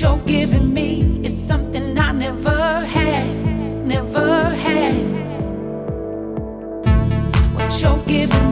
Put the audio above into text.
you're giving me is something I never had, never had. What you're giving